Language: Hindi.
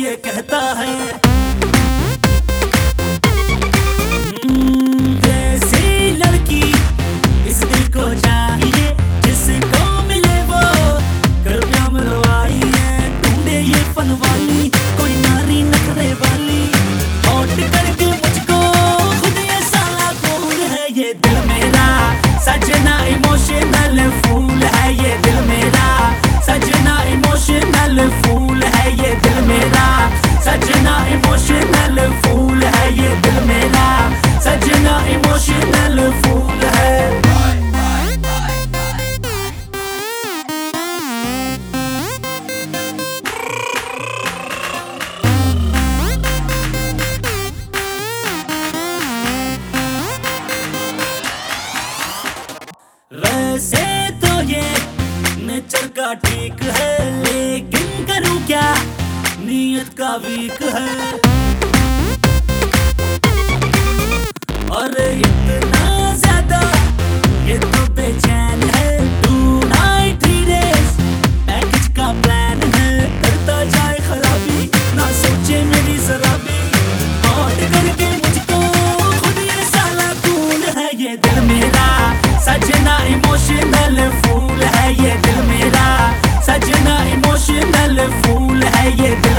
ये कहता है वैसे तो ये नेचर का ठीक है, लेकिन करूँ क्या? नीयत का वीक है। और इतना ज़्यादा ये तो बेचैन है। Two night three days package का प्लान है। करता जाए खराबी, ना सोचे मेरी शराबी। करके मुझको खुद ये साला है। ये दिल मेरा सजना इमोशनल फूल है ये दिल मेरा। सजना इमोशनल फूल है ये दिल